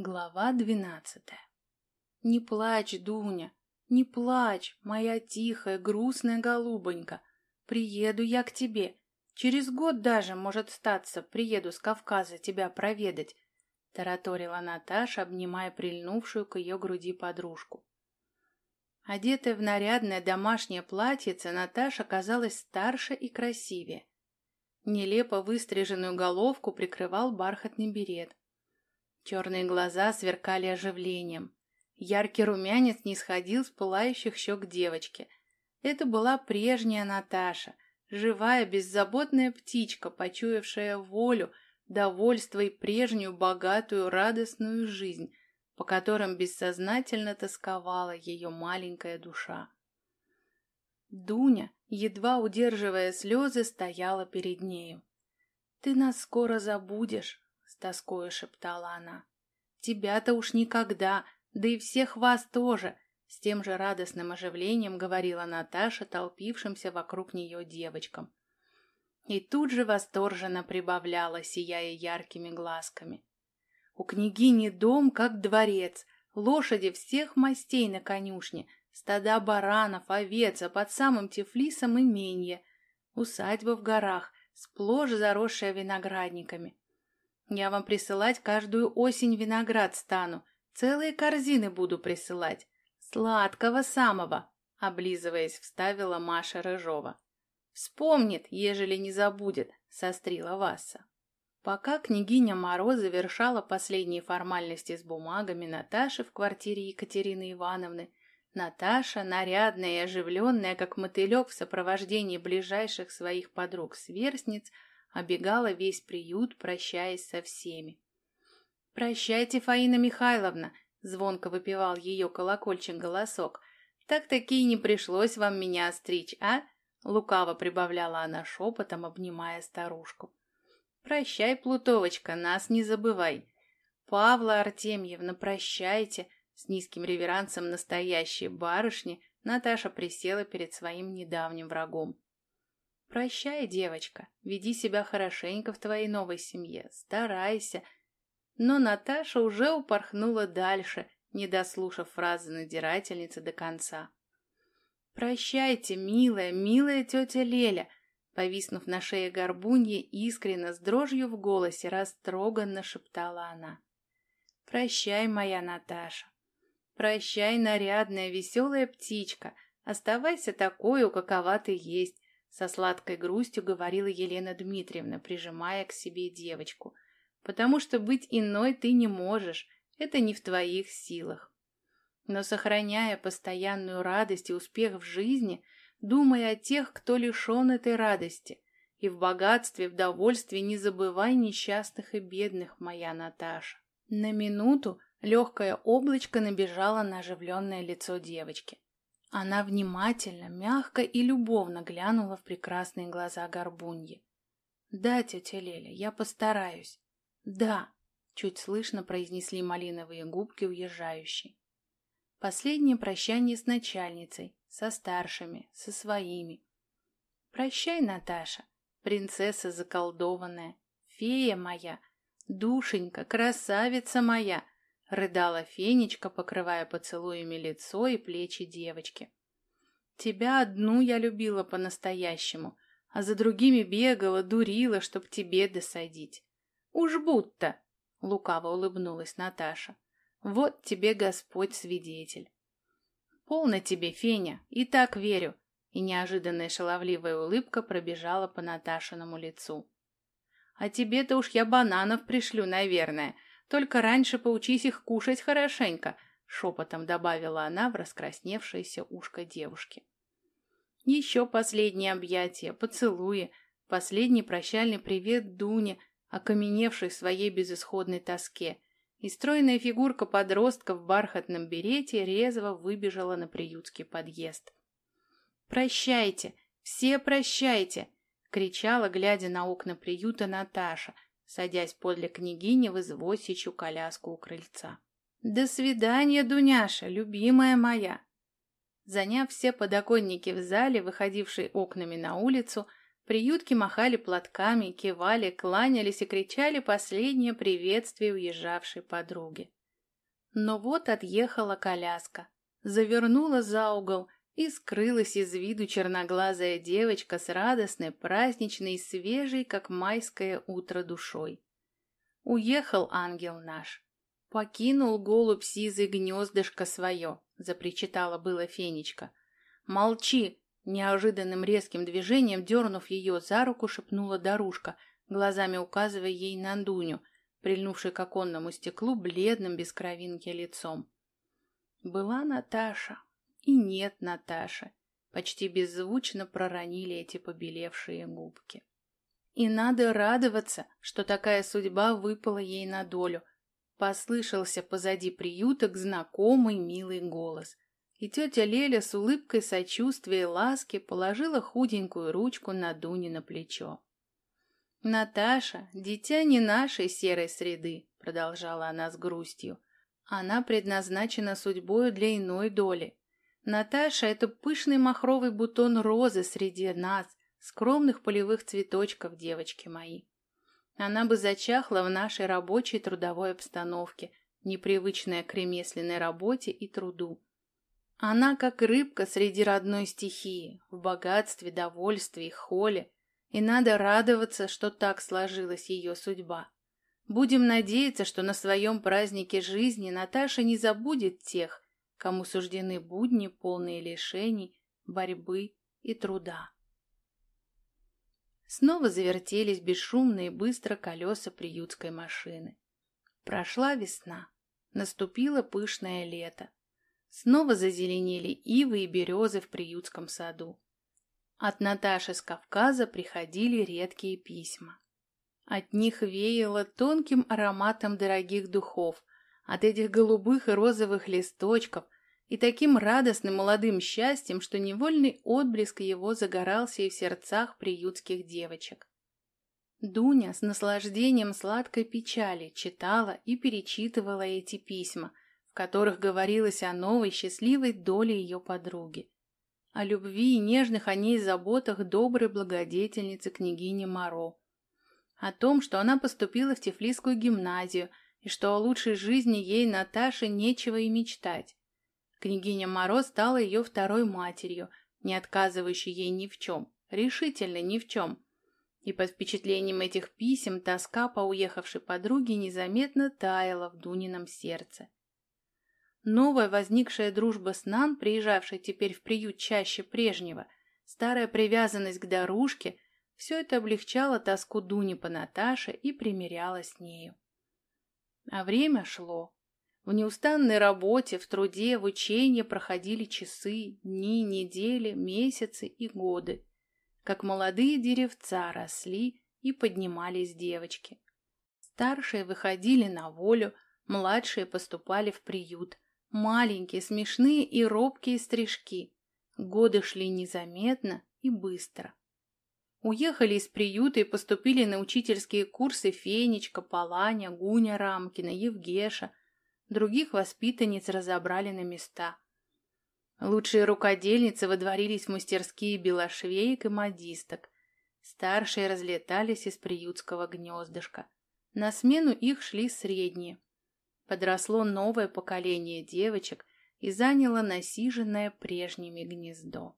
Глава двенадцатая. Не плачь, Дуня, не плачь, моя тихая, грустная голубонька. Приеду я к тебе. Через год даже, может статься, приеду с Кавказа тебя проведать, тараторила Наташа, обнимая прильнувшую к ее груди подружку. Одетая в нарядное домашнее платьице, Наташа казалась старше и красивее. Нелепо выстриженную головку прикрывал бархатный берет. Черные глаза сверкали оживлением. Яркий румянец не сходил с пылающих щек девочки. Это была прежняя Наташа, живая, беззаботная птичка, почуявшая волю, довольство и прежнюю богатую, радостную жизнь, по которым бессознательно тосковала ее маленькая душа. Дуня, едва удерживая слезы, стояла перед нею. «Ты нас скоро забудешь», с тоскою шептала она. Тебя-то уж никогда, да и всех вас тоже, с тем же радостным оживлением говорила Наташа толпившимся вокруг нее девочкам. И тут же восторженно прибавляла, сияя яркими глазками. У княгини дом как дворец, лошади всех мастей на конюшне, стада баранов, овец, а под самым Тифлисом именье, усадьба в горах, сплошь заросшая виноградниками. Я вам присылать каждую осень виноград стану. Целые корзины буду присылать. Сладкого самого, облизываясь, вставила Маша Рыжова. Вспомнит, ежели не забудет, сострила Васа. Пока княгиня Моро завершала последние формальности с бумагами Наташи в квартире Екатерины Ивановны, Наташа, нарядная и оживленная, как мотылек в сопровождении ближайших своих подруг-сверстниц, обегала весь приют, прощаясь со всеми. «Прощайте, Фаина Михайловна!» — звонко выпивал ее колокольчик-голосок. «Так-таки не пришлось вам меня остричь, а?» — лукаво прибавляла она шепотом, обнимая старушку. «Прощай, Плутовочка, нас не забывай!» «Павла Артемьевна, прощайте!» С низким реверансом настоящей барышни Наташа присела перед своим недавним врагом. Прощай, девочка, веди себя хорошенько в твоей новой семье, старайся. Но Наташа уже упорхнула дальше, не дослушав фразы надирательницы до конца. «Прощайте, милая, милая тетя Леля!» Повиснув на шее горбуньи, искренно, с дрожью в голосе, растроганно шептала она. «Прощай, моя Наташа! Прощай, нарядная, веселая птичка! Оставайся такой, какова ты есть, со сладкой грустью говорила Елена Дмитриевна, прижимая к себе девочку. «Потому что быть иной ты не можешь, это не в твоих силах». Но сохраняя постоянную радость и успех в жизни, думая о тех, кто лишен этой радости, и в богатстве, в довольстве не забывай несчастных и бедных, моя Наташа. На минуту легкое облачко набежало на оживленное лицо девочки. Она внимательно, мягко и любовно глянула в прекрасные глаза горбуньи. «Да, тетя Леля, я постараюсь». «Да», — чуть слышно произнесли малиновые губки уезжающей. Последнее прощание с начальницей, со старшими, со своими. «Прощай, Наташа, принцесса заколдованная, фея моя, душенька, красавица моя!» Рыдала Фенечка, покрывая поцелуями лицо и плечи девочки. Тебя одну я любила по-настоящему, а за другими бегала, дурила, чтоб тебе досадить. Уж будто, — лукаво улыбнулась Наташа. Вот тебе Господь свидетель. Полно тебе, Феня, и так верю. И неожиданная шаловливая улыбка пробежала по Наташиному лицу. А тебе-то уж я бананов пришлю, наверное, — только раньше поучись их кушать хорошенько, шепотом добавила она в раскрасневшееся ушко девушки. Еще последнее объятие, поцелуи, последний прощальный привет Дуне, окаменевшей в своей безысходной тоске, и стройная фигурка подростка в бархатном берете резво выбежала на приютский подъезд. «Прощайте! Все прощайте!» — кричала, глядя на окна приюта Наташа — садясь подле княгини в извозчичью коляску у крыльца. «До свидания, Дуняша, любимая моя!» Заняв все подоконники в зале, выходившей окнами на улицу, приютки махали платками, кивали, кланялись и кричали последнее приветствие уезжавшей подруги. Но вот отъехала коляска, завернула за угол и скрылась из виду черноглазая девочка с радостной, праздничной и свежей, как майское утро, душой. Уехал ангел наш. Покинул голубь сизый гнездышко свое, запричитала было Фенечка. Молчи! Неожиданным резким движением, дернув ее за руку, шепнула Дарушка, глазами указывая ей на Дуню, прильнувшей к оконному стеклу бледным без кровинки лицом. Была Наташа и нет Наташи. Почти беззвучно проронили эти побелевшие губки. И надо радоваться, что такая судьба выпала ей на долю. Послышался позади приюток знакомый милый голос. И тетя Леля с улыбкой сочувствия и ласки положила худенькую ручку на Дуне на плечо. «Наташа, дитя не нашей серой среды», — продолжала она с грустью. «Она предназначена судьбою для иной доли. Наташа — это пышный махровый бутон розы среди нас, скромных полевых цветочков, девочки мои. Она бы зачахла в нашей рабочей трудовой обстановке, непривычная к ремесленной работе и труду. Она как рыбка среди родной стихии, в богатстве, довольстве и холе, и надо радоваться, что так сложилась ее судьба. Будем надеяться, что на своем празднике жизни Наташа не забудет тех, кому суждены будни, полные лишений, борьбы и труда. Снова завертелись бесшумно и быстро колеса приютской машины. Прошла весна, наступило пышное лето. Снова зазеленели ивы и березы в приютском саду. От Наташи с Кавказа приходили редкие письма. От них веяло тонким ароматом дорогих духов, от этих голубых и розовых листочков и таким радостным молодым счастьем, что невольный отблеск его загорался и в сердцах приютских девочек. Дуня с наслаждением сладкой печали читала и перечитывала эти письма, в которых говорилось о новой счастливой доле ее подруги, о любви и нежных о ней заботах доброй благодетельницы княгини Моро, о том, что она поступила в Тифлисскую гимназию и что о лучшей жизни ей Наташе нечего и мечтать. Княгиня Моро стала ее второй матерью, не отказывающей ей ни в чем, решительно ни в чем. И под впечатлением этих писем тоска по уехавшей подруге незаметно таяла в Дунином сердце. Новая возникшая дружба с Нан, приезжавшей теперь в приют чаще прежнего, старая привязанность к Дарушке — все это облегчало тоску Дуни по Наташе и примиряло с нею. А время шло. В неустанной работе, в труде, в учении проходили часы, дни, недели, месяцы и годы. Как молодые деревца росли и поднимались девочки. Старшие выходили на волю, младшие поступали в приют. Маленькие, смешные и робкие стрижки. Годы шли незаметно и быстро. Уехали из приюта и поступили на учительские курсы Фенечка, Паланя, Гуня Рамкина, Евгеша, других воспитанниц разобрали на места. Лучшие рукодельницы водворились в мастерские белошвеек и модисток. Старшие разлетались из приютского гнездышка. На смену их шли средние. Подросло новое поколение девочек и заняло насиженное прежними гнездо.